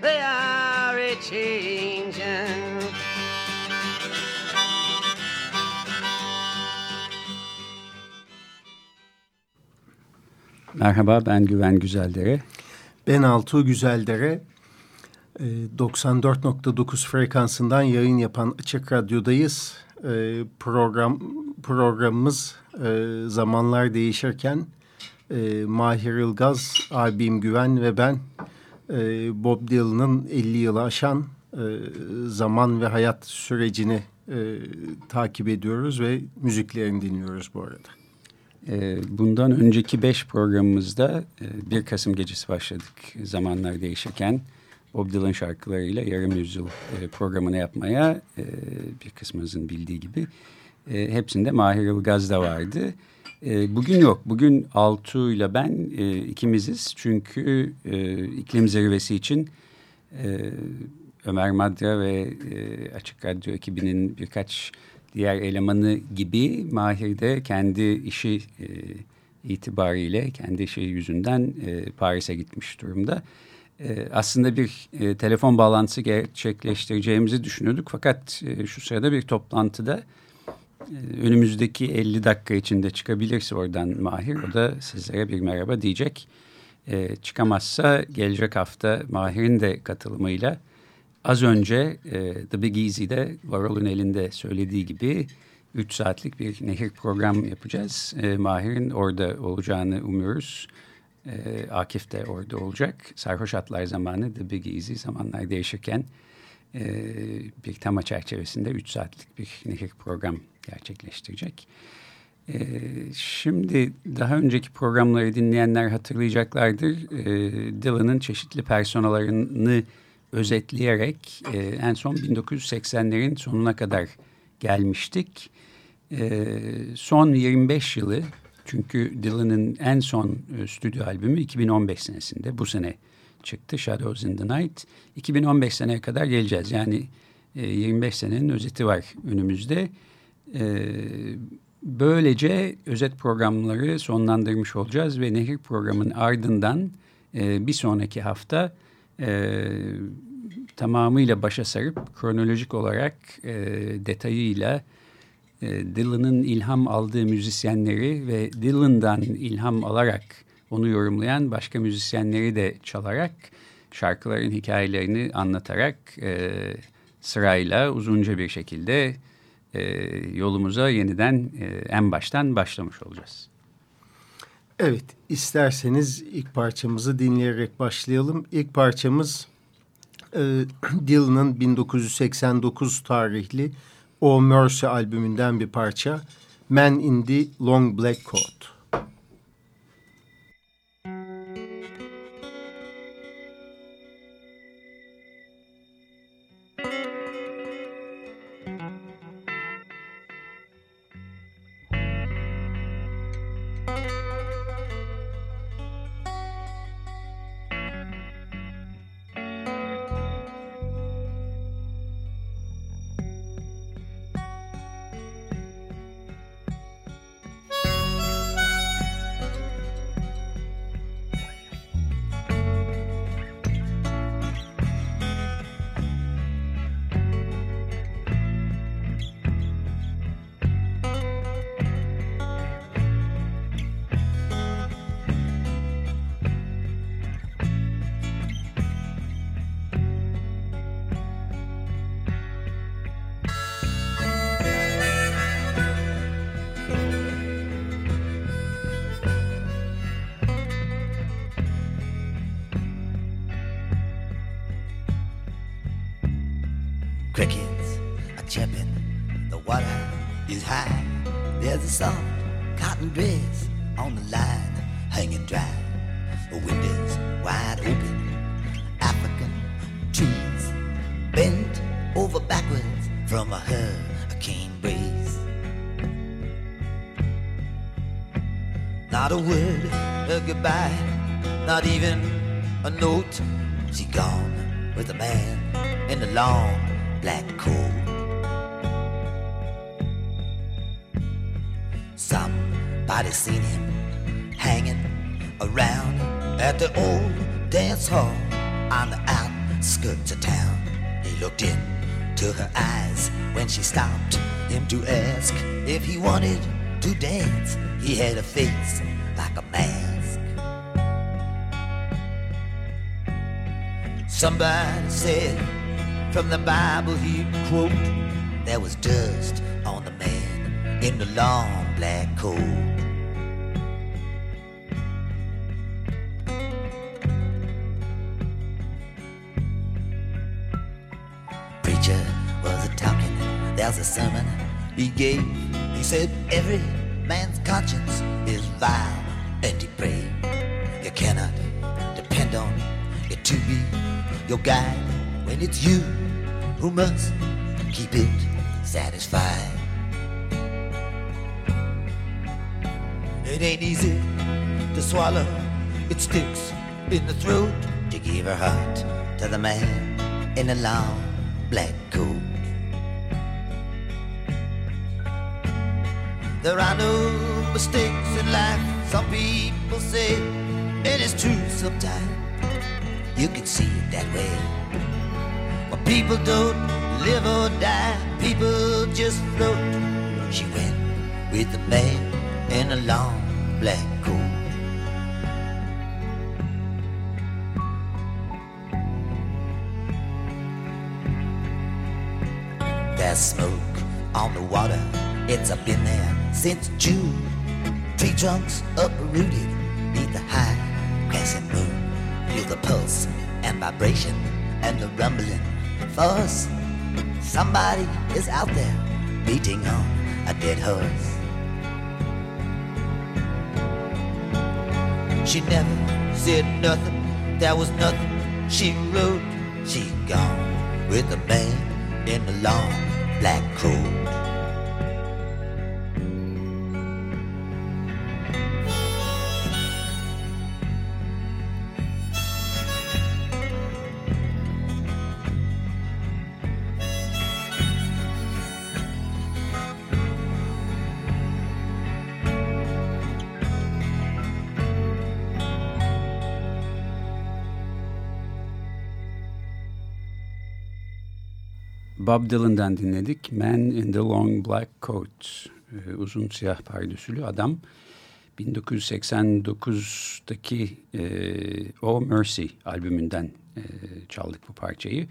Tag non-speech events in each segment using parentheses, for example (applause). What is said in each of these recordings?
they are a changing. Merhaba ben Güven Güzeldere. Ben Altuğ Güzeldere. Ee, 94.9 frekansından yayın yapan Açık Radyo'dayız. Ee, program Programımız e, zamanlar değişirken e, Mahir Ilgaz, abim Güven ve ben e, Bob Dylan'ın 50 yılı aşan e, zaman ve hayat sürecini e, takip ediyoruz ve müziklerini dinliyoruz bu arada. Ee, bundan önceki beş programımızda 1 Kasım gecesi başladık zamanlar değişirken. Bob Dylan şarkılarıyla yarım yüzyıl e, programını yapmaya e, bir kısmımızın bildiği gibi. E, hepsinde Mahir Ilgaz da vardı. Bugün yok. Bugün Altu ile ben ikimiziz. Çünkü iklim zirvesi için Ömer Madra ve Açık Radyo ekibinin birkaç diğer elemanı gibi Mahir de kendi işi itibariyle, kendi işi yüzünden Paris'e gitmiş durumda e, aslında bir e, telefon bağlantısı gerçekleştireceğimizi düşünüyorduk. Fakat e, şu sırada bir toplantıda e, önümüzdeki 50 dakika içinde çıkabilirse oradan Mahir o da sizlere bir merhaba diyecek. E, çıkamazsa gelecek hafta Mahir'in de katılımıyla az önce e, The Big Easy'de Varol'un elinde söylediği gibi 3 saatlik bir nehir program yapacağız. E, Mahir'in orada olacağını umuyoruz. E, Akif de orada olacak. Sarhoş Atlar zamanı The Big Easy zamanlar değişirken e, bir tema çerçevesinde 3 saatlik bir nehir program gerçekleştirecek. E, şimdi daha önceki programları dinleyenler hatırlayacaklardır. E, Dylan'ın çeşitli personalarını özetleyerek e, en son 1980'lerin sonuna kadar gelmiştik. E, son 25 yılı çünkü Dylan'ın en son e, stüdyo albümü 2015 senesinde bu sene çıktı Shadows in the Night. 2015 seneye kadar geleceğiz. Yani 25 e, senenin özeti var önümüzde. E, böylece özet programları sonlandırmış olacağız ve Nehir programının ardından bir sonraki hafta tamamıyla başa sarıp kronolojik olarak detayıyla e, Dylan'ın ilham aldığı müzisyenleri ve Dylan'dan ilham alarak onu yorumlayan başka müzisyenleri de çalarak şarkıların hikayelerini anlatarak e, sırayla uzunca bir şekilde e, yolumuza yeniden e, en baştan başlamış olacağız. Evet, isterseniz ilk parçamızı dinleyerek başlayalım. İlk parçamız e, (clears throat) Dylan'ın 1989 tarihli o Mercy albümünden bir parça. Man in the Long Black Coat. Over backwards from a hurricane breeze. Not a word of goodbye, not even a note. She gone with a man in the long black coat. Somebody seen him hanging around at the old dance hall on the outskirts of town. He looked into her eyes when she stopped him to ask if he wanted to dance. He had a face like a mask. Somebody said from the Bible he'd quote, there was dust on the man in the long black coat. There's a sermon he gave. He said every man's conscience is vile and depraved. You cannot depend on it to be your guide when it's you who must keep it satisfied. It ain't easy to swallow, it sticks in the throat to give her heart to the man in a long black coat. There are no mistakes in life, some people say, and it's true sometimes. You can see it that way. But people don't live or die, people just float. She went with the man in a long black coat. There's smoke on the water, it's up in there since June. Tree trunks uprooted neath the high crescent moon. Feel the pulse and vibration and the rumbling force. Somebody is out there beating on a dead horse. She never said nothing, there was nothing she wrote. She gone with a man in a long black coat. Bob Dylan'dan dinledik. Man in the Long Black Coat. Ee, uzun siyah pardösülü adam. 1989'daki e, O Mercy albümünden e, çaldık bu parçayı.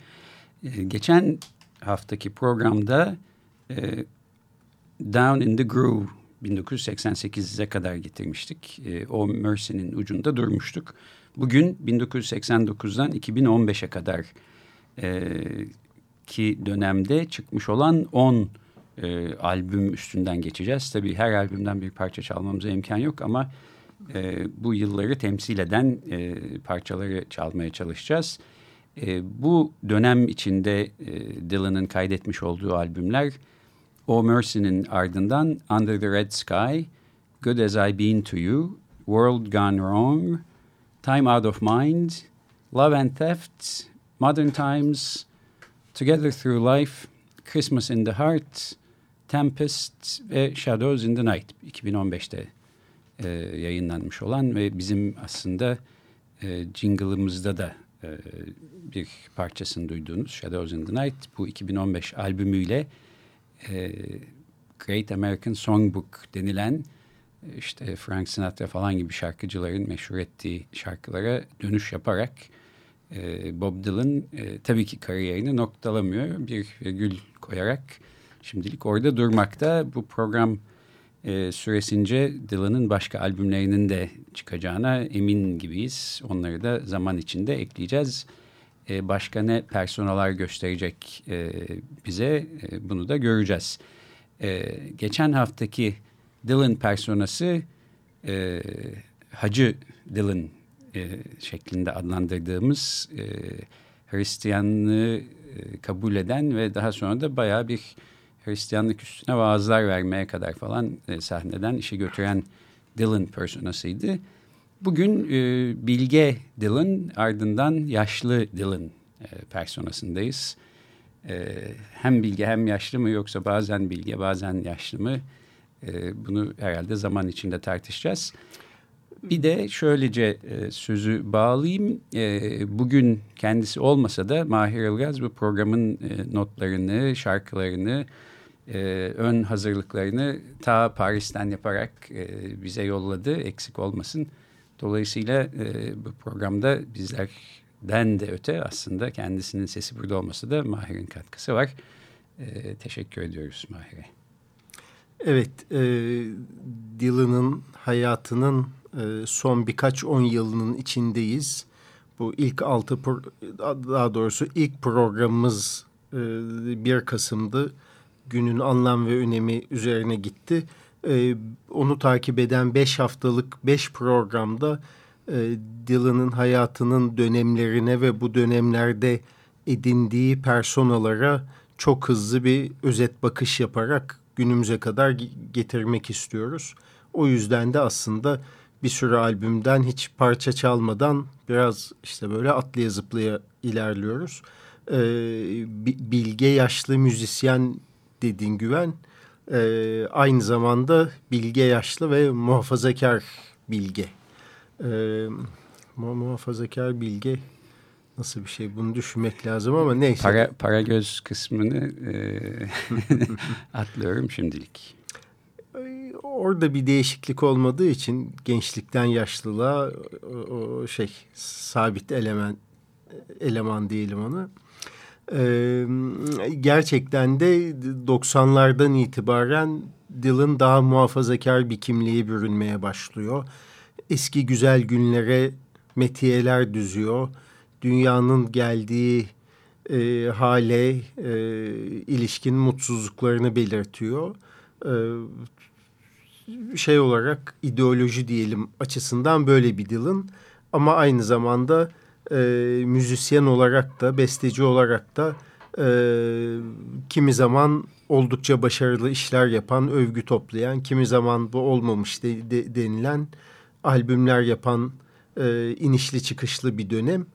E, geçen haftaki programda e, Down in the Groove 1988'e kadar getirmiştik. E, o Mercy'nin ucunda durmuştuk. Bugün 1989'dan 2015'e kadar e, ki dönemde çıkmış olan 10 e, albüm üstünden geçeceğiz. Tabii her albümden bir parça çalmamıza imkan yok ama e, bu yılları temsil eden e, parçaları çalmaya çalışacağız. E, bu dönem içinde e, Dylan'ın kaydetmiş olduğu albümler O Mercy'nin ardından Under the Red Sky, Good As I Been To You, World Gone Wrong, Time Out of Mind, Love and Theft, Modern Times, Together Through Life, Christmas in the Heart, Tempest ve Shadows in the Night 2015'te e, yayınlanmış olan ve bizim aslında e, jingle'ımızda da e, bir parçasını duyduğunuz Shadows in the Night bu 2015 albümüyle e, Great American Songbook denilen işte Frank Sinatra falan gibi şarkıcıların meşhur ettiği şarkılara dönüş yaparak e, Bob Dylan e, tabii ki kariyerini noktalamıyor. Bir virgül koyarak şimdilik orada durmakta. Bu program e, süresince Dylan'ın başka albümlerinin de çıkacağına emin gibiyiz. Onları da zaman içinde ekleyeceğiz. E, başka ne personalar gösterecek e, bize e, bunu da göreceğiz. E, geçen haftaki Dylan personası e, Hacı Dylan şeklinde adlandırdığımız e, Hristiyanlığı e, kabul eden ve daha sonra da bayağı bir Hristiyanlık üstüne vaazlar vermeye kadar falan e, sahneden işi götüren Dylan personasıydı. Bugün e, Bilge Dylan ardından yaşlı Dylan e, personasındayız. E, hem bilge hem yaşlı mı yoksa bazen bilge bazen yaşlı mı e, bunu herhalde zaman içinde tartışacağız. Bir de şöylece e, sözü bağlayayım. E, bugün kendisi olmasa da Mahir Ilgaz bu programın e, notlarını, şarkılarını, e, ön hazırlıklarını ta Paris'ten yaparak e, bize yolladı. Eksik olmasın. Dolayısıyla e, bu programda bizlerden de öte aslında kendisinin sesi burada olması da Mahir'in katkısı var. E, teşekkür ediyoruz Mahir'e. Evet, e, Dylan'ın hayatının son birkaç on yılının içindeyiz. Bu ilk altı, daha doğrusu ilk programımız e, 1 Kasım'dı. Günün anlam ve önemi üzerine gitti. E, onu takip eden beş haftalık beş programda e, Dylan'ın hayatının dönemlerine ve bu dönemlerde edindiği personalara çok hızlı bir özet bakış yaparak günümüze kadar getirmek istiyoruz. O yüzden de aslında bir sürü albümden hiç parça çalmadan biraz işte böyle atlaya zıplaya ilerliyoruz. Ee, bilge yaşlı müzisyen dediğin güven e, aynı zamanda bilge yaşlı ve muhafazakar bilge. Ee, muhafazakar bilge nasıl bir şey bunu düşünmek lazım ama neyse. Para, para göz kısmını e, (laughs) atlıyorum şimdilik. Orada bir değişiklik olmadığı için gençlikten yaşlılığa o şey sabit eleman eleman diyelim ona. Ee, gerçekten de 90'lardan itibaren Dylan daha muhafazakar bir kimliğe bürünmeye başlıyor. Eski güzel günlere metiyeler düzüyor dünyanın geldiği e, hale e, ilişkin mutsuzluklarını belirtiyor. E, şey olarak ideoloji diyelim açısından böyle bir Dylan ama aynı zamanda e, müzisyen olarak da besteci olarak da e, kimi zaman oldukça başarılı işler yapan, övgü toplayan, kimi zaman bu olmamış de, de, denilen albümler yapan e, inişli çıkışlı bir dönem.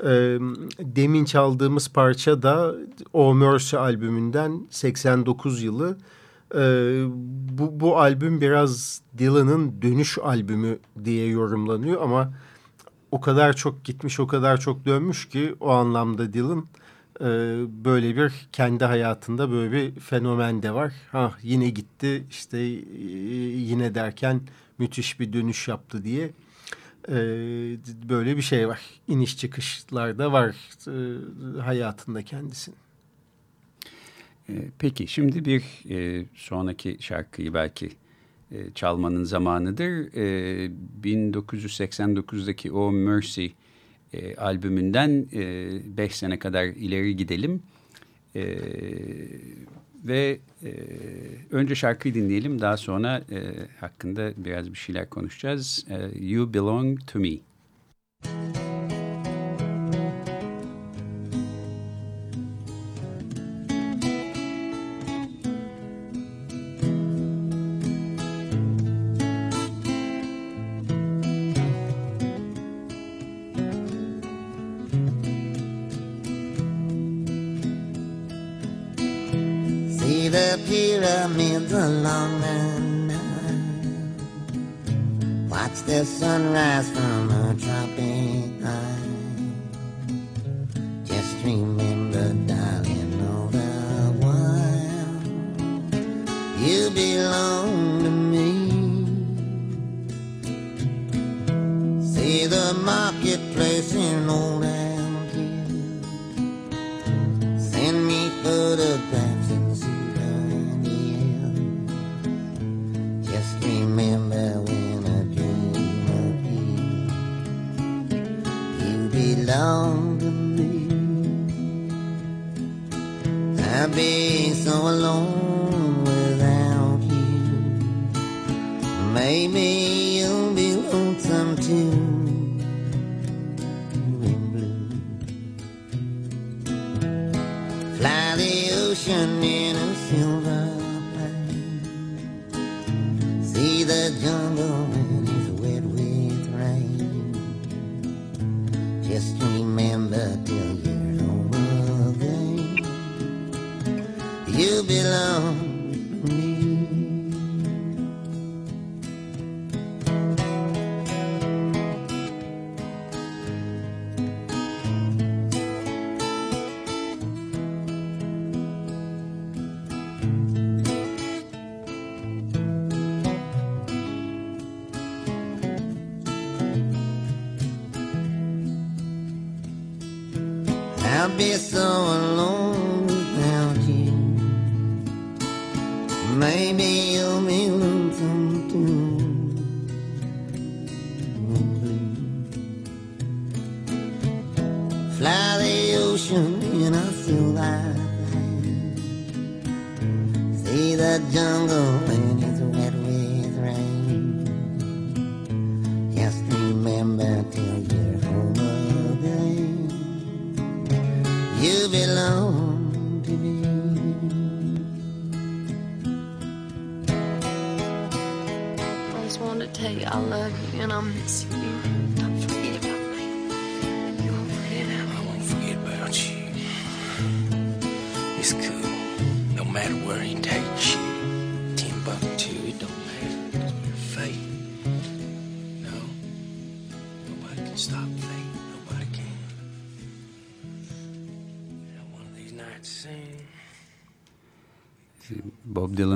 E, demin çaldığımız parça da O Mercy albümünden 89 yılı. E, bu, bu albüm biraz Dylan'ın dönüş albümü diye yorumlanıyor ama o kadar çok gitmiş, o kadar çok dönmüş ki o anlamda Dylan e, böyle bir kendi hayatında böyle bir fenomen de var. Ha yine gitti işte yine derken müthiş bir dönüş yaptı diye e, böyle bir şey var. İniş çıkışlarda var e, hayatında kendisinin. E, peki şimdi bir e, sonraki şarkıyı belki e, çalmanın zamanıdır. E, 1989'daki O Mercy e, albümünden 5 e, sene kadar ileri gidelim. E, ve e, önce şarkıyı dinleyelim. Daha sonra e, hakkında biraz bir şeyler konuşacağız. E, you Belong To Me. pyramids you belong to me. See the marketplace in old belong to me. I just wanted to tell you I love you and I miss you.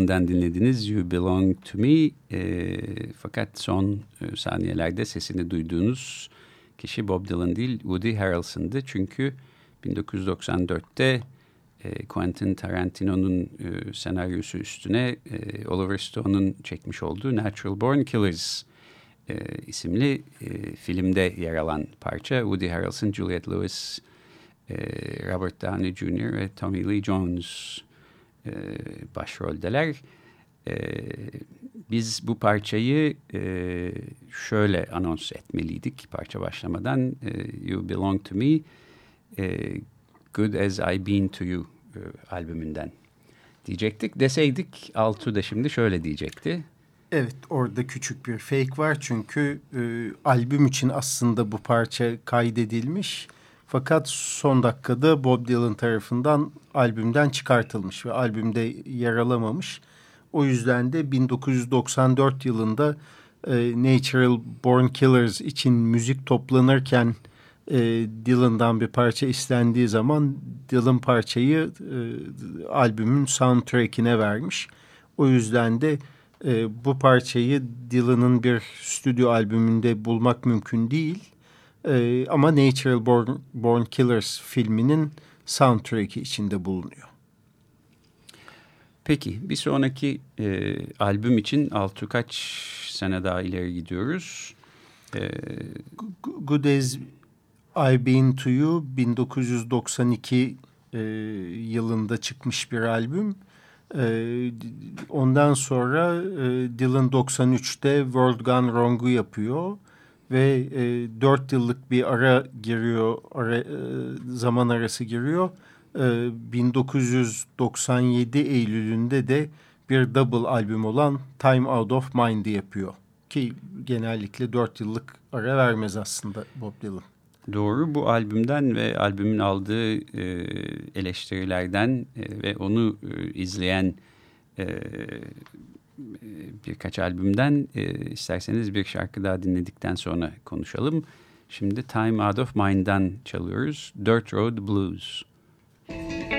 Dylan'dan dinlediniz You Belong To Me. E, fakat son e, saniyelerde sesini duyduğunuz kişi Bob Dylan değil Woody Harrelson'dı. Çünkü 1994'te e, Quentin Tarantino'nun e, senaryosu üstüne e, Oliver Stone'un çekmiş olduğu Natural Born Killers e, isimli e, filmde yer alan parça. Woody Harrelson, Juliette Lewis, e, Robert Downey Jr. ve Tommy Lee Jones e, başroldeler. E, biz bu parçayı e, şöyle anons etmeliydik parça başlamadan. You Belong To Me, Good As I Been To You albümünden diyecektik. Deseydik Altu da şimdi şöyle diyecekti. Evet orada küçük bir fake var çünkü e, albüm için aslında bu parça kaydedilmiş. Fakat son dakikada Bob Dylan tarafından albümden çıkartılmış ve albümde yer alamamış. O yüzden de 1994 yılında e, Natural Born Killers için müzik toplanırken e, Dylan'dan bir parça istendiği zaman Dylan parçayı e, albümün soundtrack'ine vermiş. O yüzden de e, bu parçayı Dylan'ın bir stüdyo albümünde bulmak mümkün değil. E, ama Natural Born, Born Killers filminin soundtrack'i içinde bulunuyor. Peki bir sonraki e, albüm için Altu kaç sene daha ileri gidiyoruz? E, Good As I Been To You 1992 e, yılında çıkmış bir albüm. E, ondan sonra e, Dylan 93'te World Gone Wrong'u yapıyor ve e, 4 yıllık bir ara giriyor, ara, e, zaman arası giriyor. E, 1997 Eylül'ünde de bir double albüm olan Time Out of Mind'i yapıyor. Ki genellikle 4 yıllık ara vermez aslında Bob Dylan. Doğru bu albümden ve albümün aldığı e, eleştirilerden e, ve onu e, izleyen e, birkaç albümden e, isterseniz bir şarkı daha dinledikten sonra konuşalım. Şimdi Time Out of Mind'dan çalıyoruz. Dirt Road Blues. Time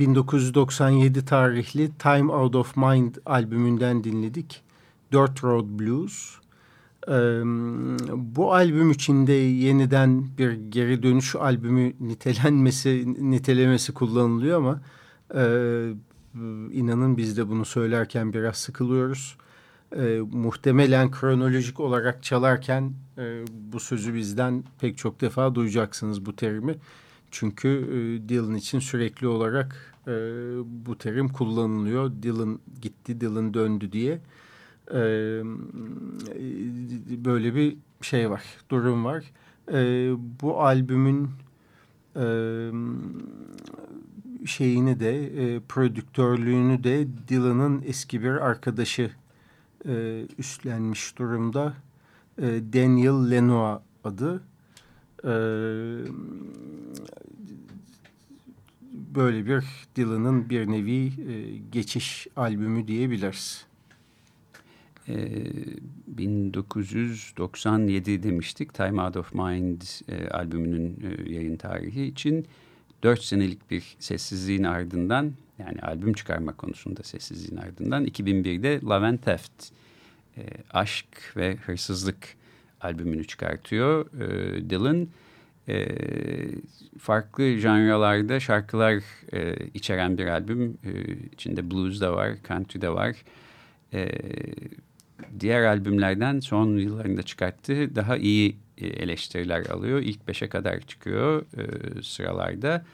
1997 tarihli Time Out of Mind albümünden dinledik. Dirt Road Blues. Ee, bu albüm içinde yeniden bir geri dönüş albümü nitelenmesi, nitelemesi kullanılıyor ama e, inanın biz de bunu söylerken biraz sıkılıyoruz. E, muhtemelen kronolojik olarak çalarken e, bu sözü bizden pek çok defa duyacaksınız bu terimi. Çünkü e, Dylan için sürekli olarak e, bu terim kullanılıyor. Dylan gitti, Dylan döndü diye. E, böyle bir şey var, durum var. E, bu albümün e, şeyini de, e, prodüktörlüğünü de Dylan'ın eski bir arkadaşı e, üstlenmiş durumda. E, Daniel Lenoir adı. E, böyle bir Dylan'ın bir nevi e, geçiş albümü diyebiliriz. Ee, 1997 demiştik Time Out of Mind e, albümünün e, yayın tarihi için. Dört senelik bir sessizliğin ardından yani albüm çıkarma konusunda sessizliğin ardından 2001'de Love and Theft e, Aşk ve Hırsızlık albümünü çıkartıyor. E, Dylan e, farklı janralarda şarkılar e, içeren bir albüm. E, içinde blues da var, country de var. E, diğer albümlerden son yıllarında çıkarttığı daha iyi e, eleştiriler alıyor. İlk beşe kadar çıkıyor e, sıralarda.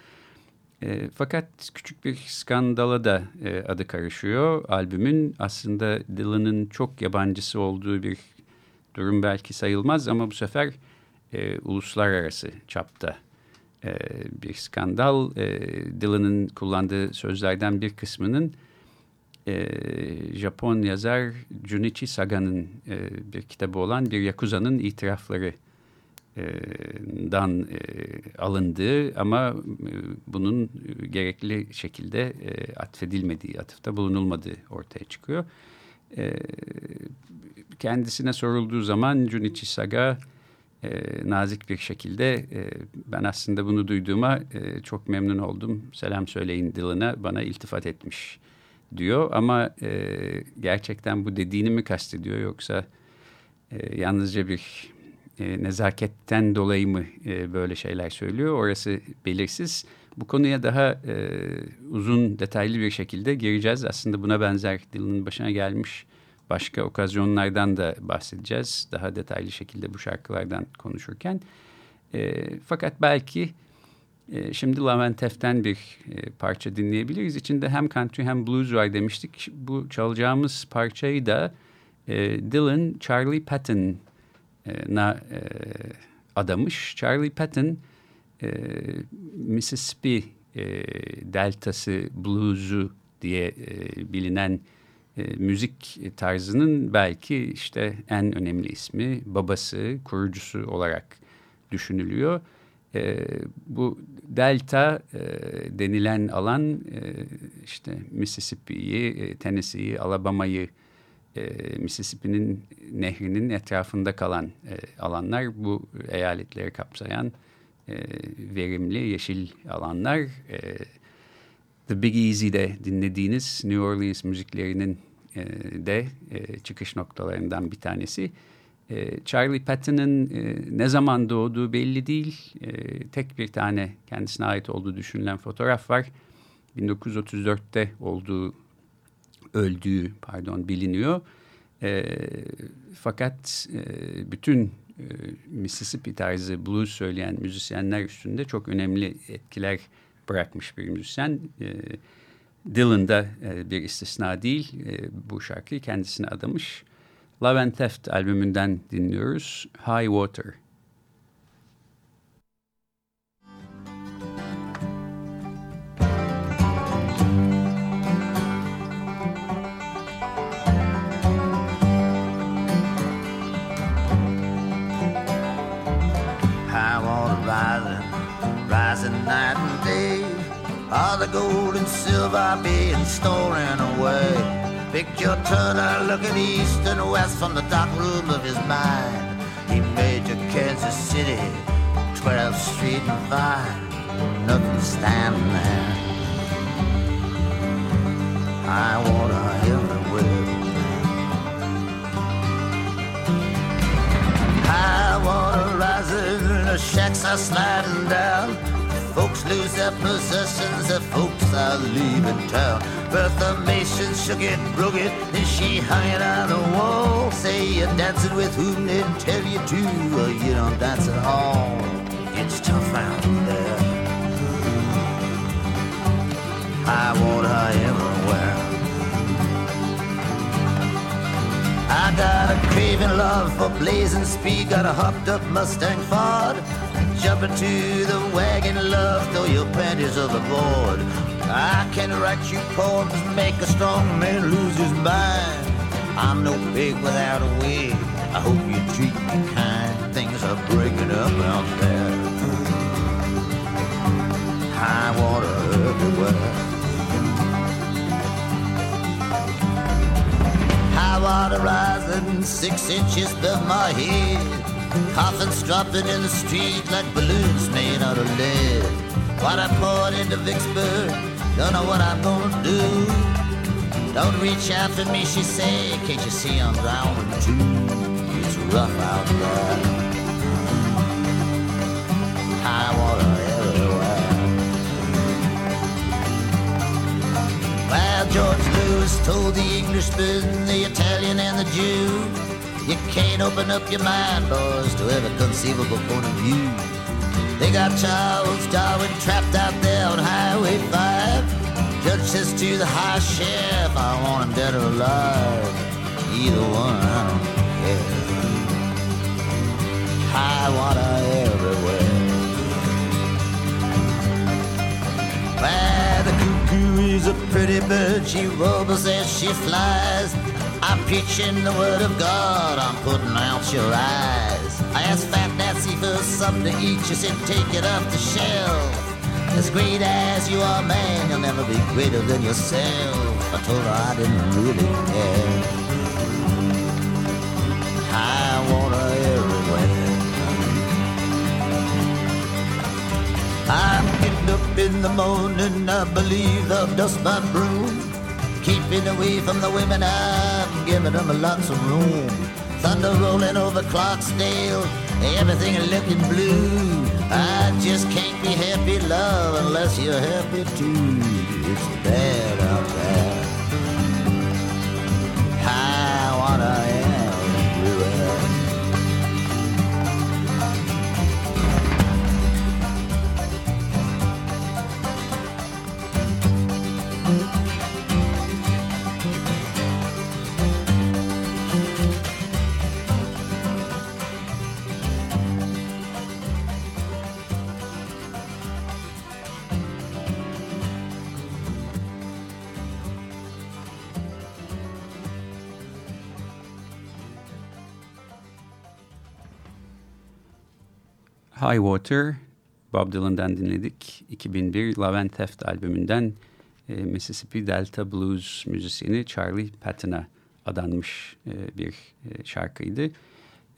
E, fakat küçük bir skandala da e, adı karışıyor. Albümün aslında Dylan'ın çok yabancısı olduğu bir durum belki sayılmaz ama bu sefer e, uluslararası çapta e, bir skandal. E, Dylan'ın kullandığı sözlerden bir kısmının e, Japon yazar Junichi Saga'nın e, bir kitabı olan bir Yakuza'nın itirafları dan e, alındığı ama e, bunun gerekli şekilde e, atfedilmediği, atıfta bulunulmadığı ortaya çıkıyor. E, kendisine sorulduğu zaman Junichi Saga e, nazik bir şekilde e, ben aslında bunu duyduğuma e, çok memnun oldum. Selam söyleyin Dylan'a bana iltifat etmiş diyor ama e, gerçekten bu dediğini mi kastediyor yoksa e, yalnızca bir e, nezaketten dolayı mı e, böyle şeyler söylüyor orası belirsiz. Bu konuya daha e, uzun detaylı bir şekilde gireceğiz. Aslında buna benzer Dylan'ın başına gelmiş başka okazyonlardan da bahsedeceğiz. Daha detaylı şekilde bu şarkılardan konuşurken. E, fakat belki e, şimdi Laventef'ten bir e, parça dinleyebiliriz. İçinde hem country hem blues var demiştik. Bu çalacağımız parçayı da e, Dylan Charlie Patton'a e, adamış. Charlie Patton e, Mississippi e, deltası blues'u diye e, bilinen e, müzik tarzının belki işte en önemli ismi babası, kurucusu olarak düşünülüyor. E, bu delta e, denilen alan e, işte Mississippi'yi, e, Tennessee'yi, Alabama'yı, e, Mississippi'nin nehrinin etrafında kalan e, alanlar bu eyaletleri kapsayan e, verimli yeşil alanlar. E, The Big Easy'de dinlediğiniz New Orleans müziklerinin e, de e, çıkış noktalarından bir tanesi. E, Charlie Patton'ın ne zaman doğduğu belli değil. Tek bir tane kendisine ait olduğu düşünülen fotoğraf var. 1934'te olduğu, öldüğü pardon biliniyor. Fakat bütün e, Mississippi tarzı blues söyleyen müzisyenler üstünde çok önemli etkiler bırakmış bir müzisyen. E, Dylan da e, bir istisna değil. E, bu şarkıyı kendisine adamış. Love and Theft albümünden dinliyoruz. High Water. The gold and silver being stolen away. Picture Turner looking east and west from the dark room of his mind. He made to Kansas City, 12th Street and Vine. Nothing standing there. I High water everywhere. High water rising, the shacks are sliding down. Folks lose their possessions, the folks are leaving town. Bertha Mason shook it, broke it, and she hung it on the wall. Say you're dancing with whom they tell you to, or you don't dance at all. It's tough out there. High water everywhere. I got a craving love for blazing speed, got a hopped up Mustang Ford. Jump into the wagon, love, throw your panties overboard. I can write you poems, make a strong man lose his mind. I'm no pig without a wig. I hope you treat me kind. Things are breaking up out there. High water everywhere. High water rising six inches above my head. Coffins dropping in the street like balloons made out of lead. What I poured into Vicksburg, don't know what I'm gonna do. Don't reach after me, she say, can't you see I'm drowning too? It's rough out there. High water everywhere. Well, George Lewis told the Englishman, the Italian, and the Jew, you can't open up your mind, boys, to every conceivable point of view. They got Charles Darwin trapped out there on Highway 5. Judge says to the high sheriff, I want him dead or alive. Either one, I don't care. High water everywhere. Why, the cuckoo is a pretty bird. She warbles as she flies. I'm preaching the word of God. I'm putting out your eyes. I asked Fat Nancy for something to eat. She said, take it off the shelf. As great as you are, man, you'll never be greater than yourself. I told her I didn't really care. High water everywhere. I'm getting up in the morning, I believe I'll dust my broom. Keeping away from the women, I'm giving them a lots of room. Thunder rolling over Clarksdale, everything looking blue. I just can't be happy, love, unless you're happy too. It's bad High Water, Bob Dylan'dan dinledik. 2001 Love and Theft albümünden e, Mississippi Delta Blues müzisyeni Charlie Patton'a adanmış e, bir e, şarkıydı.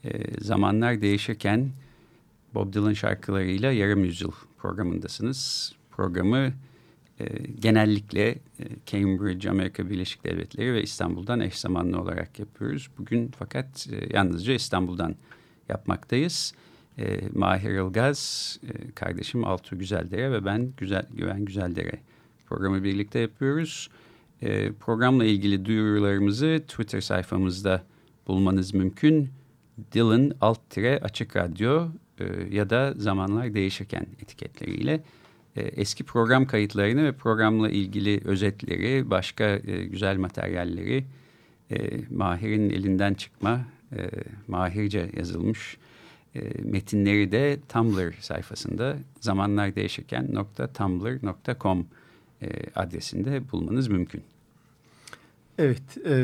E, zamanlar değişirken Bob Dylan şarkılarıyla yarım yüzyıl programındasınız. Programı e, genellikle e, Cambridge, Amerika Birleşik Devletleri ve İstanbul'dan eş zamanlı olarak yapıyoruz. Bugün fakat e, yalnızca İstanbul'dan yapmaktayız. E, Mahir Ilgaz, e, kardeşim Altuğ Güzeldere ve ben Güzel, Güven Güzeldere programı birlikte yapıyoruz. E, programla ilgili duyurularımızı Twitter sayfamızda bulmanız mümkün. Dylan alt tire açık radyo e, ya da zamanlar değişirken etiketleriyle e, eski program kayıtlarını ve programla ilgili özetleri, başka e, güzel materyalleri e, Mahir'in elinden çıkma, e, Mahirce yazılmış metinleri de Tumblr sayfasında zamanlar değişirken .tumblr.com e, adresinde bulmanız mümkün. Evet, e,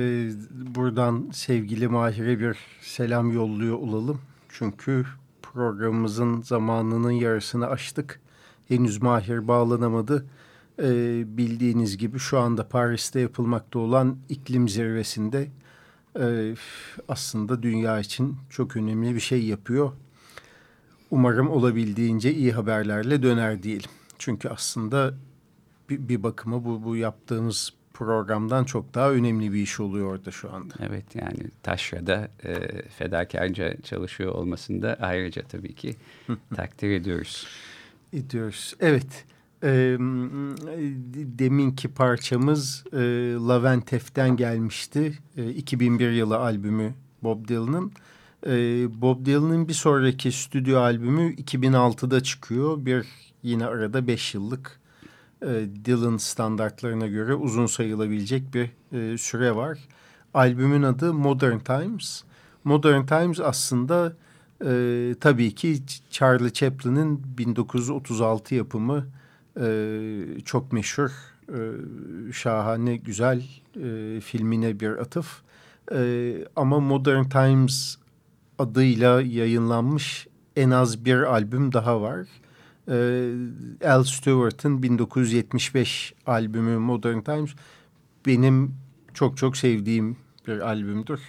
buradan sevgili Mahir'e bir selam yolluyor olalım. Çünkü programımızın zamanının yarısını aştık. Henüz Mahir bağlanamadı. E, bildiğiniz gibi şu anda Paris'te yapılmakta olan iklim zirvesinde e, aslında dünya için çok önemli bir şey yapıyor. Umarım olabildiğince iyi haberlerle döner diyelim. Çünkü aslında bir, bir bakıma bu, bu yaptığımız programdan çok daha önemli bir iş oluyor orada şu anda. Evet yani taşrada e, fedakarca çalışıyor olmasını da ayrıca tabii ki takdir ediyoruz. Ediyoruz. Evet. E, deminki parçamız e, Laventef'ten gelmişti. E, 2001 yılı albümü Bob Dylan'ın. E, Bob Dylan'ın bir sonraki stüdyo albümü 2006'da çıkıyor. Bir yine arada 5 yıllık e, Dylan standartlarına göre uzun sayılabilecek bir e, süre var. Albümün adı Modern Times. Modern Times aslında e, tabii ki Charlie Chaplin'in 1936 yapımı e, çok meşhur, e, şahane, güzel e, filmine bir atıf. E, ama Modern Times adıyla yayınlanmış en az bir albüm daha var. E, Al Stewart'ın 1975 albümü Modern Times benim çok çok sevdiğim bir albümdür.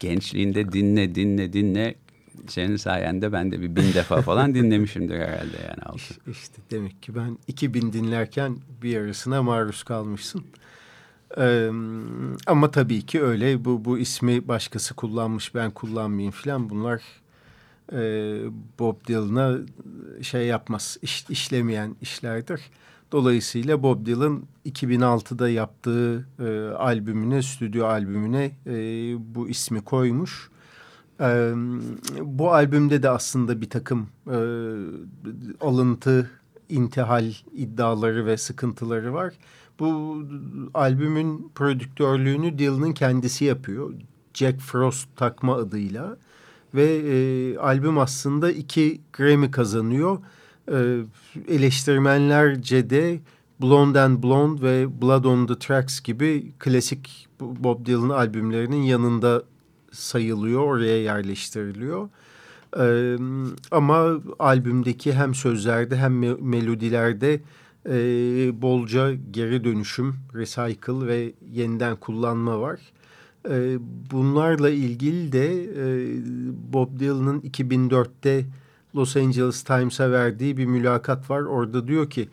Gençliğinde dinle dinle dinle senin sayende ben de bir bin defa falan dinlemişimdir herhalde yani Altın. İşte demek ki ben 2000 dinlerken bir yarısına maruz kalmışsın. Ee, ama tabii ki öyle bu, bu ismi başkası kullanmış ben kullanmayayım falan bunlar e, Bob Dylan'a şey yapmaz iş, işlemeyen işlerdir. Dolayısıyla Bob Dylan 2006'da yaptığı e, albümüne, stüdyo albümüne e, bu ismi koymuş. E, bu albümde de aslında bir takım e, alıntı, intihal iddiaları ve sıkıntıları var. Bu albümün prodüktörlüğünü Dylan'ın kendisi yapıyor. Jack Frost takma adıyla. Ve e, albüm aslında iki Grammy kazanıyor. E, eleştirmenlerce de Blonde and Blonde ve Blood on the Tracks gibi klasik Bob Dylan albümlerinin yanında sayılıyor, oraya yerleştiriliyor. Ee, ama albümdeki hem sözlerde hem me melodilerde e, bolca geri dönüşüm, recycle ve yeniden kullanma var. E, bunlarla ilgili de e, Bob Dylan'ın 2004'te Los Angeles Times'a verdiği bir mülakat var. Orada diyor ki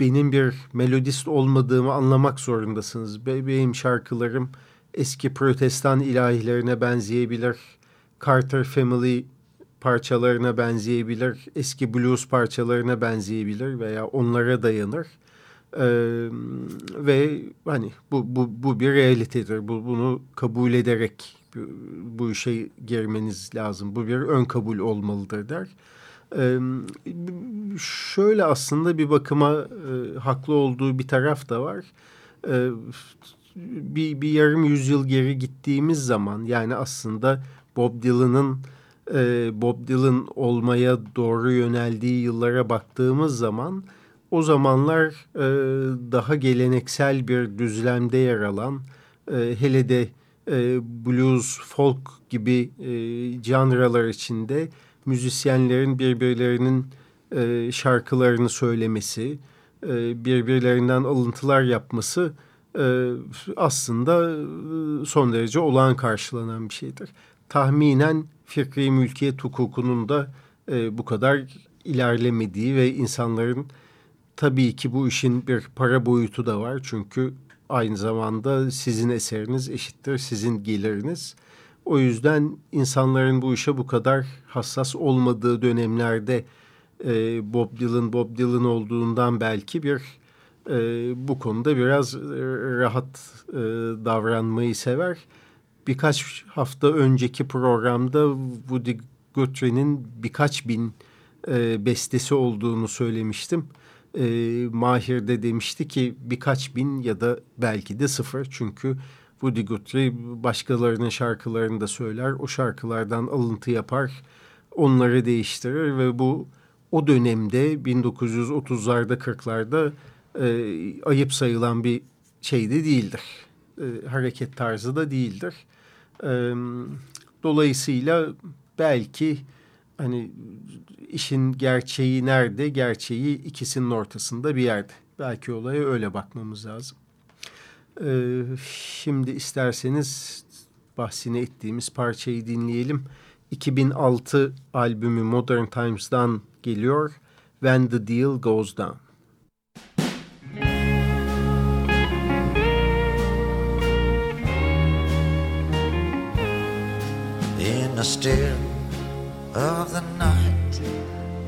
benim bir melodist olmadığımı anlamak zorundasınız. Benim şarkılarım eski protestan ilahilerine benzeyebilir. Carter Family parçalarına benzeyebilir. Eski blues parçalarına benzeyebilir veya onlara dayanır. Ee, ve hani bu, bu, bu bir realitedir. Bu, bunu kabul ederek bu, bu işe girmeniz lazım. Bu bir ön kabul olmalıdır der. Ee, şöyle aslında bir bakıma e, haklı olduğu bir taraf da var. Ee, bir, bir yarım yüzyıl geri gittiğimiz zaman yani aslında Bob Dylan'ın e, Bob Dylan olmaya doğru yöneldiği yıllara baktığımız zaman o zamanlar e, daha geleneksel bir düzlemde yer alan e, hele de e, blues, folk gibi e, içinde müzisyenlerin birbirlerinin e, şarkılarını söylemesi, e, birbirlerinden alıntılar yapması aslında e, son derece olağan karşılanan bir şeydir. Tahminen fikri mülkiyet hukukunun da e, bu kadar ilerlemediği ve insanların tabii ki bu işin bir para boyutu da var. Çünkü aynı zamanda sizin eseriniz eşittir sizin geliriniz. O yüzden insanların bu işe bu kadar hassas olmadığı dönemlerde e, Bob Dylan Bob Dylan olduğundan belki bir e, bu konuda biraz rahat e, davranmayı sever. Birkaç hafta önceki programda Woody Guthrie'nin birkaç bin e, bestesi olduğunu söylemiştim. E, Mahir de demişti ki birkaç bin ya da belki de sıfır. Çünkü Woody Guthrie başkalarının şarkılarını da söyler. O şarkılardan alıntı yapar. Onları değiştirir ve bu o dönemde 1930'larda 40'larda e, ayıp sayılan bir şey de değildir. E, hareket tarzı da değildir. E, dolayısıyla belki hani işin gerçeği nerede? Gerçeği ikisinin ortasında bir yerde. Belki olaya öyle bakmamız lazım. Ee, şimdi isterseniz bahsini ettiğimiz parçayı dinleyelim. 2006 albümü Modern Times'dan geliyor. When the Deal Goes Down. The still of the night,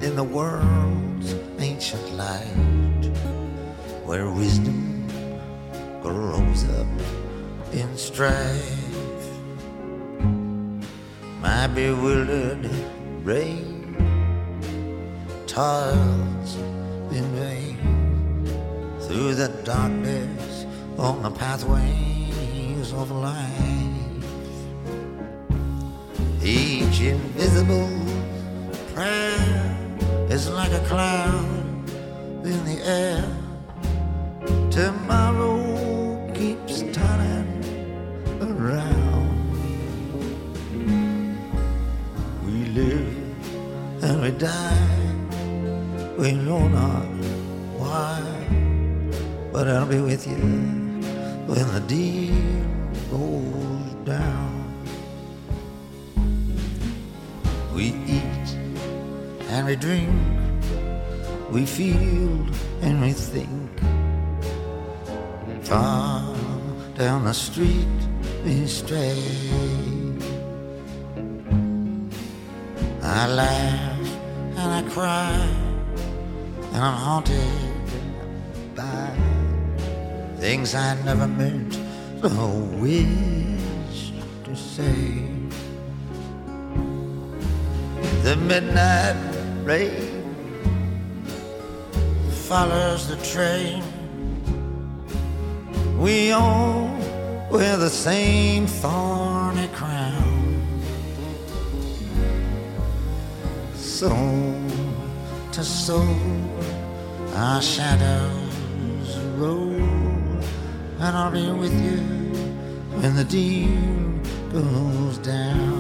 in the world's ancient light, where wisdom grows up in strife. My bewildered brain toils in vain through the darkness on the pathways of life. Each invisible prayer is like a cloud in the air. Tomorrow keeps turning around. We live and we die. We know not why, but I'll be with you when the deal goes down. We eat and we drink, we feel and we think. Far down the street we stray. I laugh and I cry, and I'm haunted by things I never meant or wish to say. The midnight rain follows the train. We all wear the same thorny crown. Soul to soul, our shadows roll, and I'll be with you when the deal goes down.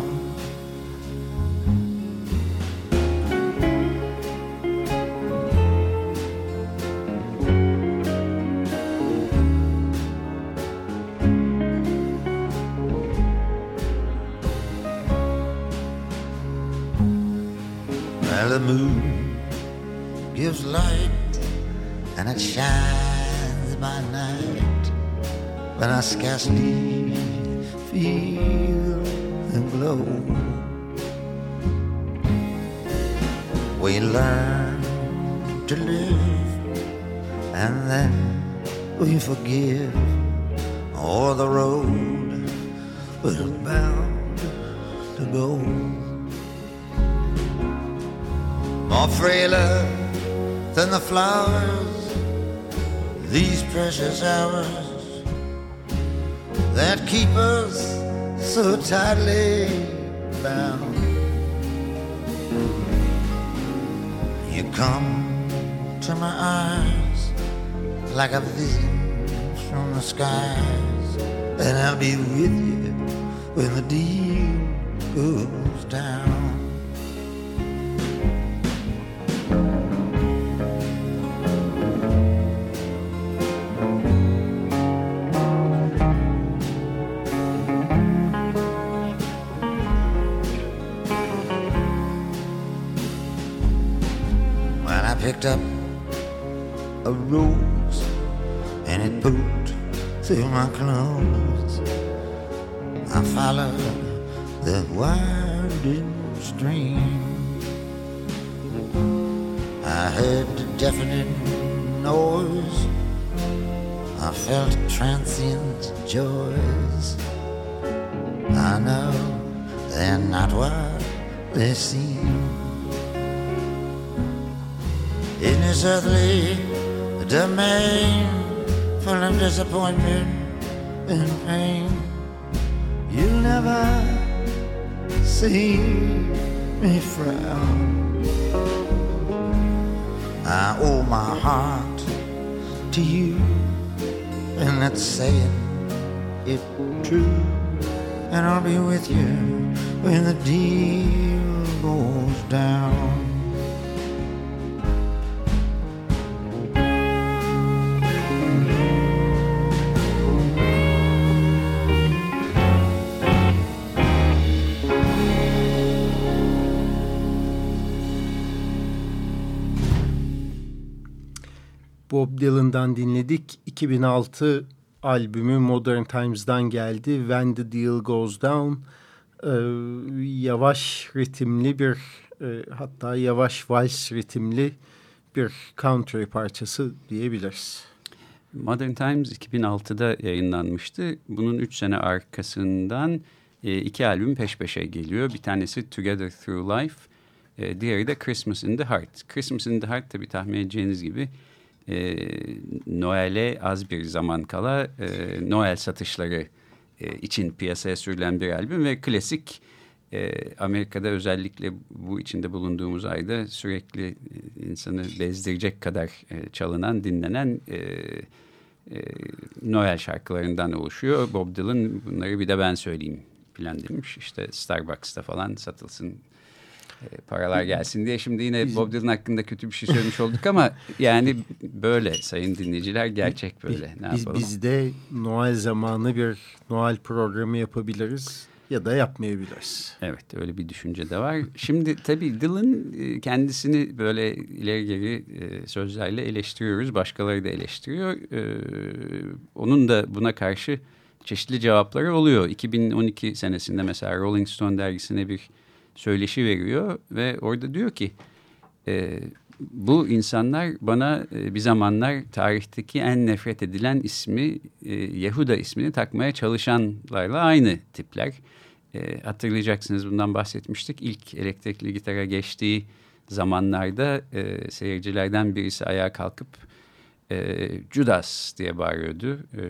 When feel the glow. We learn to live and then we forgive, or the road we're bound to go. More frailer than the flowers, these precious hours that keep us so tightly bound. You come to my eyes like a vision from the skies, and I'll be with you when the deal goes down. Winding stream. I heard the deafening noise. I felt transient joys. I know they're not what they seem. In this earthly domain full of disappointment and pain, you'll never see me frown. I owe my heart to you, and that's saying it true. And I'll be with you when the deal goes down. Bob Dylan'dan dinledik. 2006 albümü Modern Times'dan geldi. When the Deal Goes Down. Ee, yavaş ritimli bir e, hatta yavaş vals ritimli bir country parçası diyebiliriz. Modern Times 2006'da yayınlanmıştı. Bunun üç sene arkasından e, iki albüm peş peşe geliyor. Bir tanesi Together Through Life, e, diğeri de Christmas in the Heart. Christmas in the Heart tabii tahmin edeceğiniz gibi e, Noel'e az bir zaman kala e, Noel satışları e, için piyasaya sürülen bir albüm ve klasik e, Amerika'da özellikle bu içinde bulunduğumuz ayda sürekli e, insanı bezdirecek kadar e, çalınan, dinlenen e, e, Noel şarkılarından oluşuyor. Bob Dylan bunları bir de ben söyleyeyim filan demiş. İşte Starbucks'ta falan satılsın paralar gelsin diye. Şimdi yine Bob Dylan hakkında kötü bir şey söylemiş olduk ama yani böyle sayın dinleyiciler gerçek böyle. Ne Biz, yapalım? biz de Noel zamanı bir Noel programı yapabiliriz ya da yapmayabiliriz. Evet öyle bir düşünce de var. Şimdi tabii Dylan e, kendisini böyle ileri geri e, sözlerle eleştiriyoruz. Başkaları da eleştiriyor. E, Onun da buna karşı çeşitli cevapları oluyor. 2012 senesinde mesela Rolling Stone dergisine bir söyleşi veriyor ve orada diyor ki e, bu insanlar bana e, bir zamanlar tarihteki en nefret edilen ismi e, Yehuda ismini takmaya çalışanlarla aynı tipler. E, hatırlayacaksınız bundan bahsetmiştik. İlk elektrikli gitara geçtiği zamanlarda e, seyircilerden birisi ayağa kalkıp e, Judas diye bağırıyordu e,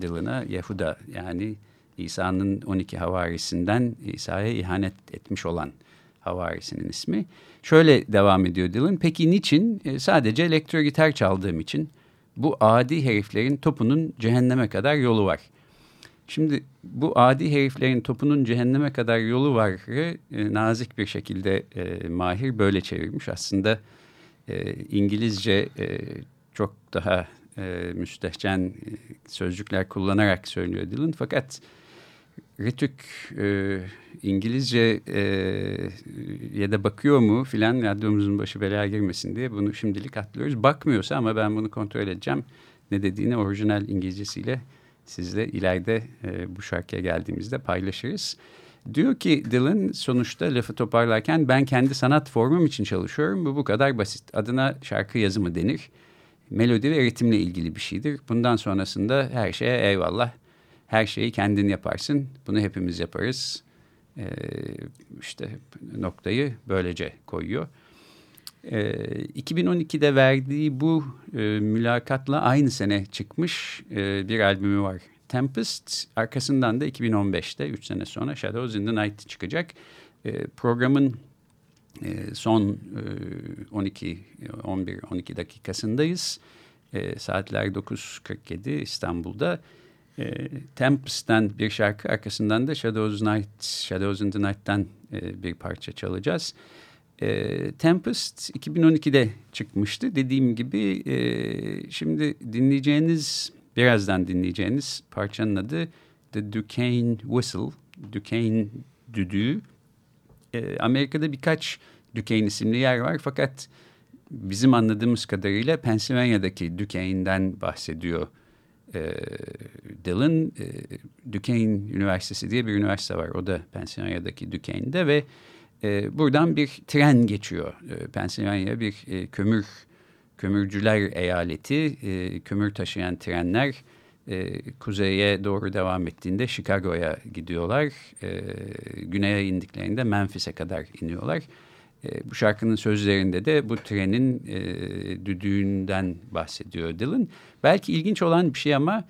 Dylan'a. Yehuda yani İsa'nın 12 havarisinden İsa'ya ihanet etmiş olan havarisinin ismi. Şöyle devam ediyor Dylan. Peki niçin? E, sadece elektro gitar çaldığım için bu adi heriflerin topunun cehenneme kadar yolu var. Şimdi bu adi heriflerin topunun cehenneme kadar yolu var e, nazik bir şekilde e, Mahir böyle çevirmiş. Aslında e, İngilizce e, çok daha e, müstehcen e, sözcükler kullanarak söylüyor Dylan. Fakat Ritük e, İngilizce e, ya da bakıyor mu filan radyomuzun başı belaya girmesin diye bunu şimdilik atlıyoruz. Bakmıyorsa ama ben bunu kontrol edeceğim. Ne dediğini orijinal İngilizcesiyle sizle ileride e, bu şarkıya geldiğimizde paylaşırız. Diyor ki Dylan sonuçta lafı toparlarken ben kendi sanat formum için çalışıyorum. Bu bu kadar basit. Adına şarkı yazımı denir. Melodi ve ritimle ilgili bir şeydir. Bundan sonrasında her şeye eyvallah. Her şeyi kendin yaparsın. Bunu hepimiz yaparız. Ee, işte noktayı böylece koyuyor. Ee, 2012'de verdiği bu e, mülakatla aynı sene çıkmış e, bir albümü var. Tempest arkasından da 2015'te 3 sene sonra Shadows in the Night çıkacak. E, programın e, son e, 12 11 12 dakikasındayız. E, saatler 9.47 İstanbul'da. E, Tempest'ten bir şarkı arkasından da Shadows Night Shadows in the Night'tan e, bir parça çalacağız. E, Tempest 2012'de çıkmıştı. Dediğim gibi e, şimdi dinleyeceğiniz birazdan dinleyeceğiniz parçanın adı The Duquesne Whistle. Duquesne düdüğü. E, Amerika'da birkaç Duquesne isimli yer var fakat bizim anladığımız kadarıyla Pennsylvania'daki Duquesne'den bahsediyor e, Dylan. E, Duquesne Üniversitesi diye bir üniversite var. O da Pennsylvania'daki Duquesne'de ve e, buradan bir tren geçiyor. E, Pennsylvania bir e, kömür kömürcüler eyaleti, e, kömür taşıyan trenler e, kuzeye doğru devam ettiğinde Chicago'ya gidiyorlar. E, güneye indiklerinde Memphis'e kadar iniyorlar. E, bu şarkının sözlerinde de bu trenin e, düdüğünden bahsediyor Dylan. Belki ilginç olan bir şey ama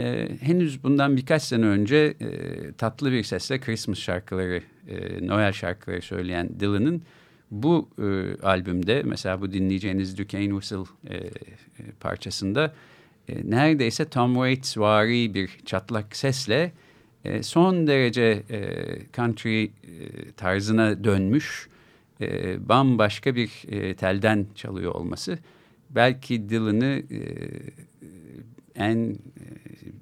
e, henüz bundan birkaç sene önce e, tatlı bir sesle Christmas şarkıları, e, Noel şarkıları söyleyen Dylan'ın bu e, albümde mesela bu dinleyeceğiniz Duquesne Whistle e, e, parçasında e, neredeyse Tom Waits vari bir çatlak sesle e, son derece e, country e, tarzına dönmüş e, bambaşka bir e, telden çalıyor olması belki Dylan'ı e, en e,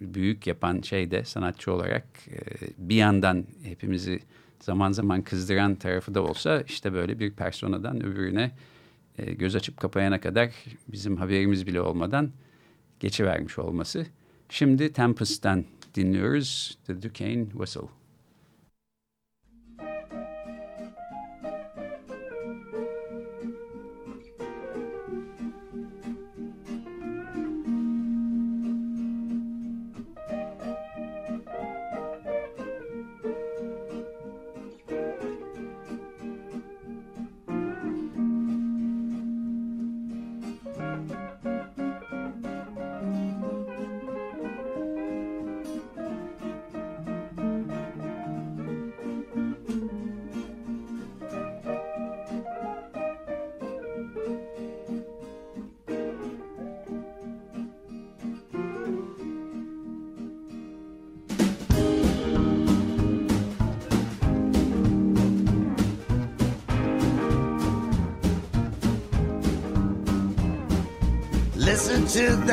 büyük yapan şey de sanatçı olarak e, bir yandan hepimizi zaman zaman kızdıran tarafı da olsa işte böyle bir personadan öbürüne e, göz açıp kapayana kadar bizim haberimiz bile olmadan geçivermiş olması. Şimdi Tempest'ten dinliyoruz The Duquesne Whistle.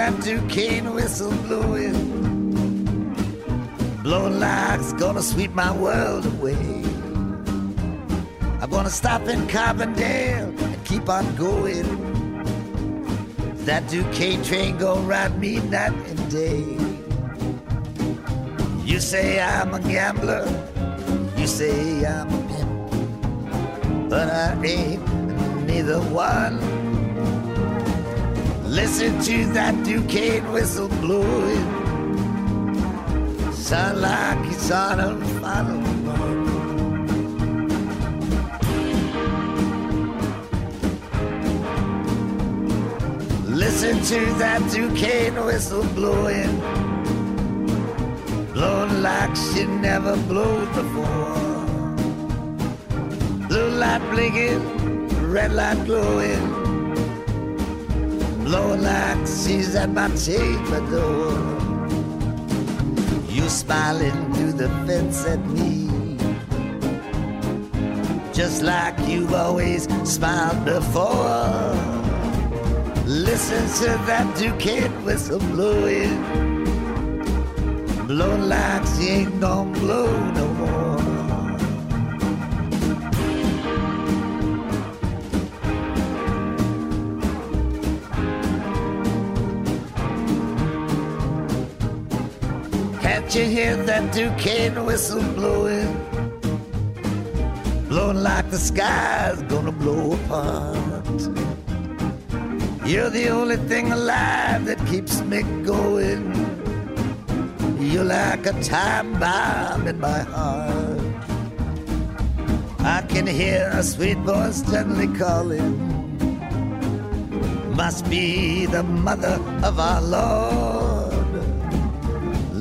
That Duquesne whistle blowing. Blowing it's gonna sweep my world away. I'm gonna stop in Carbondale and keep on going. That Duquesne train gonna ride me night and day. You say I'm a gambler, you say I'm a pimp, but I ain't neither one. Listen to that Duquesne whistle blowing. Sound like it's on a final. Listen to that Duquesne whistle blowing. Blowing like she never blew before. Blue light blinking, red light glowing blowing she's at my chamber door. You smiling through the fence at me, just like you've always smiled before. Listen to that Duquesne whistle blowing, blowing like she ain't gonna blow no more. You hear that Duquesne whistle blowing? Blowing like the sky's gonna blow apart. You're the only thing alive that keeps me going. You're like a time bomb in my heart. I can hear a sweet voice gently calling. Must be the mother of our Lord.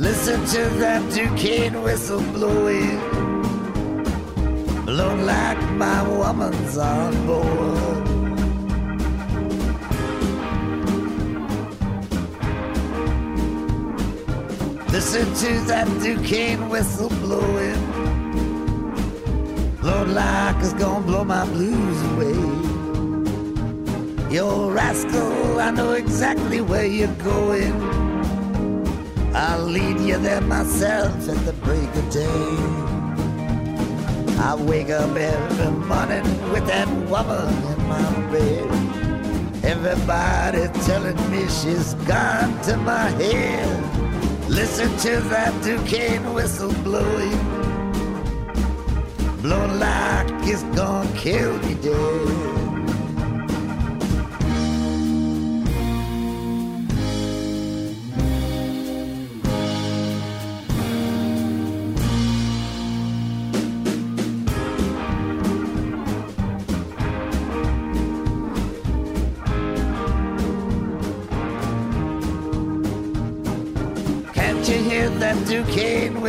Listen to that Duquesne whistle blowing. Blown like my woman's on board. Listen to that Duquesne whistle blowing. Blowing like it's gonna blow my blues away. You rascal, I know exactly where you're going. I'll lead you there myself at the break of day. I wake up every morning with that woman in my bed. Everybody telling me she's gone to my head. Listen to that Duquesne whistle blowing. Blowing like it's gonna kill me dead.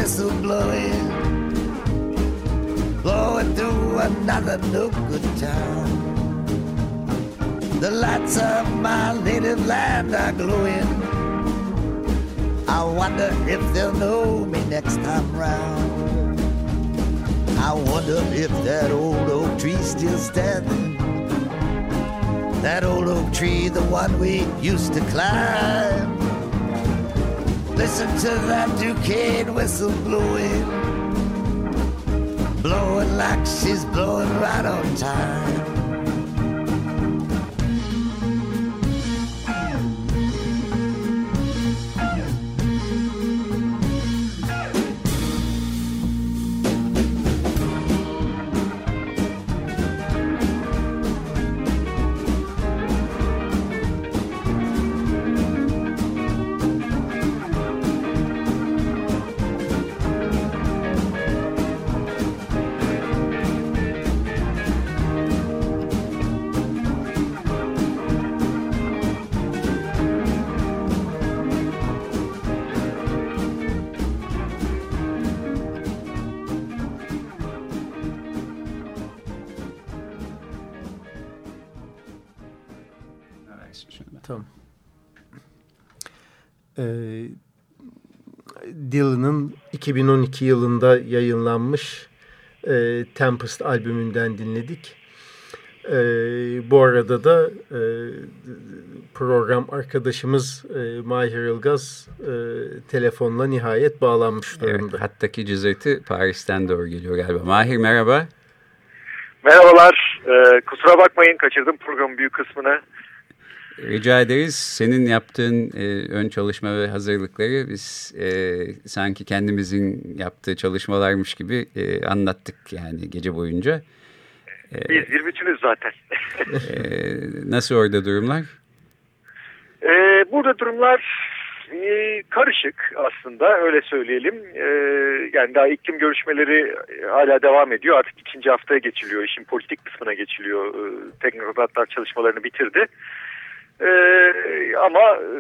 Whistle blowing? Blowing through another no good town. The lights of my native land are glowing. I wonder if they'll know me next time round. I wonder if that old oak tree's still standing. That old oak tree, the one we used to climb. Listen to that Duquesne whistle blowing. Blowing like she's blowing right on time. Tamam. Ee, Dylan'ın 2012 yılında yayınlanmış e, Tempest albümünden dinledik. E, bu arada da e, program arkadaşımız e, Mahir Ilgaz e, telefonla nihayet bağlanmış durumda. Evet, hattaki cızırtı Paris'ten doğru geliyor galiba. Mahir merhaba. Merhabalar. Ee, kusura bakmayın kaçırdım programın büyük kısmını. Rica ederiz. Senin yaptığın e, ön çalışma ve hazırlıkları biz e, sanki kendimizin yaptığı çalışmalarmış gibi e, anlattık yani gece boyunca. E, biz bir bütünüz zaten. e, nasıl orada durumlar? E, burada durumlar e, karışık aslında öyle söyleyelim. E, yani daha iklim görüşmeleri hala devam ediyor. Artık ikinci haftaya geçiliyor. İşin politik kısmına geçiliyor. E, teknokratlar çalışmalarını bitirdi. Ee, ama e,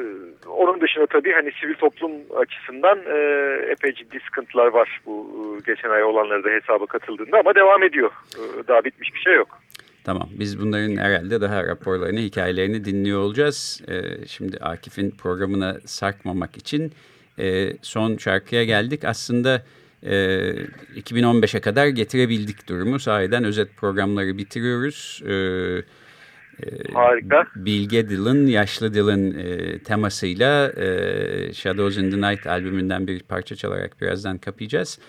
onun dışında tabii hani sivil toplum açısından e, epey ciddi sıkıntılar var bu e, geçen ay olanları da hesaba katıldığında ama devam ediyor. E, daha bitmiş bir şey yok. Tamam biz bunların herhalde daha raporlarını, hikayelerini dinliyor olacağız. Ee, şimdi Akif'in programına sarkmamak için e, son şarkıya geldik. Aslında e, 2015'e kadar getirebildik durumu. Sahiden özet programları bitiriyoruz. Evet Harika. Bilge Dylan, Yaşlı Dylan e, temasıyla e, Shadows in the Night albümünden bir parça çalarak birazdan kapayacağız.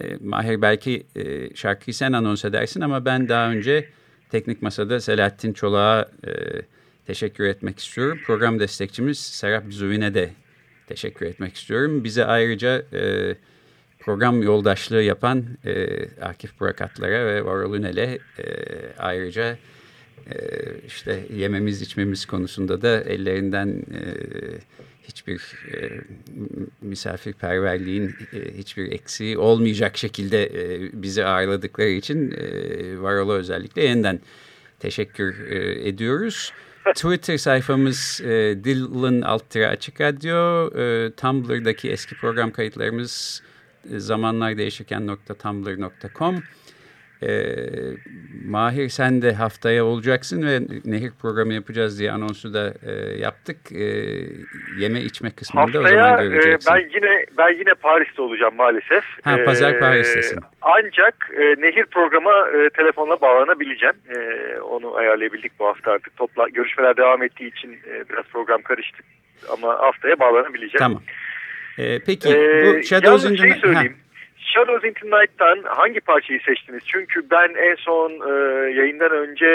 E, Mahir belki e, şarkıyı sen anons edersin ama ben daha önce Teknik Masa'da Selahattin Çolak'a e, teşekkür etmek istiyorum. Program destekçimiz Serap Züvin'e de teşekkür etmek istiyorum. Bize ayrıca e, program yoldaşlığı yapan e, Akif Burakatlar'a ve Varol Ünel'e e, ayrıca e, işte yememiz içmemiz konusunda da ellerinden e, hiçbir e, misafirperverliğin e, hiçbir eksiği olmayacak şekilde e, bizi ağırladıkları için e, Varol'a özellikle yeniden teşekkür e, ediyoruz. (laughs) Twitter sayfamız e, Dylan Altıra Açık Radyo. E, Tumblr'daki eski program kayıtlarımız e, zamanlar değişirken.tumblr.com. E, Mahir sen de haftaya olacaksın ve nehir programı yapacağız diye anonsu da e, yaptık. E, yeme içme kısmında Haftaya, o zaman göreceksin. E, ben yine ben yine Paris'te olacağım maalesef. Ha, pazar Paris'tesin. Ancak e, nehir programa e, telefonla bağlanabileceğim. E, onu ayarlayabildik bu hafta artık. Topla görüşmeler devam ettiği için e, biraz program karıştı. Ama haftaya bağlanabileceğim. Tamam. E, peki Ee, bu Shadows in yalnız the şey söyleyeyim. Shadows into Night'tan hangi parçayı seçtiniz? Çünkü ben en son e, yayından önce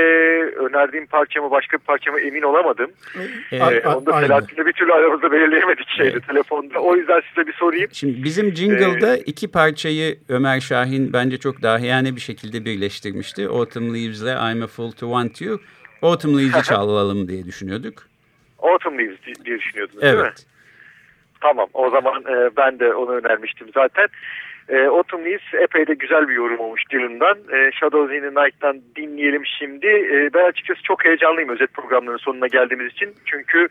önerdiğim parçamı başka bir parçamı emin olamadım. E, E, a- onu da aynı. Selahattin'le bir türlü aramızda belirleyemedik şeydi telefonda. O yüzden size bir sorayım. Şimdi bizim jingle'da Ee, iki parçayı Ömer Şahin bence çok dahiyane bir şekilde birleştirmişti. Autumn Leaves'le I'm a Fool to Want You. Autumn Leaves'i (laughs) çalalım diye düşünüyorduk. Autumn Leaves di- diye düşünüyordunuz değil mi? Evet. Tamam o zaman e, ben de onu önermiştim zaten. E, Autumn Leaves epey de güzel bir yorum olmuş Dylan'dan. E, Shadows in the Night'tan dinleyelim şimdi. E, ben açıkçası çok heyecanlıyım özet programların sonuna geldiğimiz için. Çünkü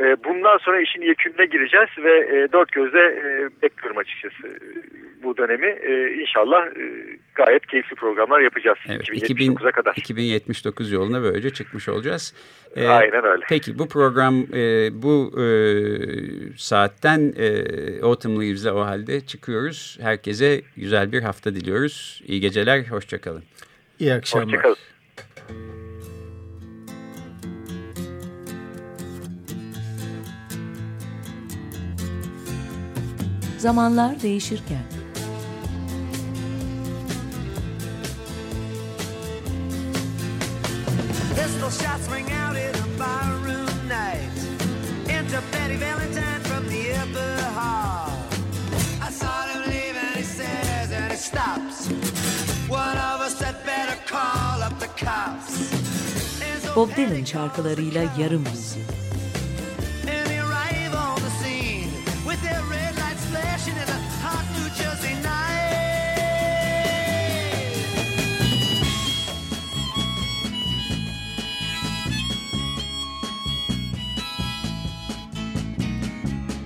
e, bundan sonra işin yekününe gireceğiz ve e, dört gözle e, bekliyorum açıkçası bu dönemi. E, inşallah e, gayet keyifli programlar yapacağız Evet, 2079'a kadar. 2079 yoluna böylece çıkmış olacağız. Ee, Aynen öyle. Peki bu program e, bu e, saatten e, Autumn Leaves'le o halde çıkıyoruz. Herkese güzel bir hafta diliyoruz. İyi geceler, hoşçakalın. İyi akşamlar. Hoşçakalın. Zamanlar değişirken shots ring out in a barroom night. Enter Betty Valentine from the upper hall. I saw him leave and he says and he stops. One of us had better call up the cops. Bob Dylan şarkılarıyla yarım yüzyıl.